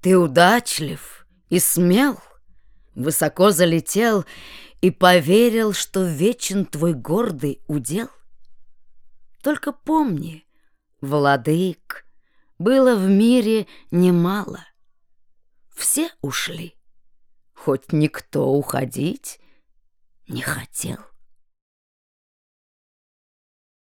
Ты удачлив и смел, Высоко залетел И поверил, что вечен твой гордый удел. Только помни, владык, Было в мире немало. Все ушли, хоть никто уходить не хотел.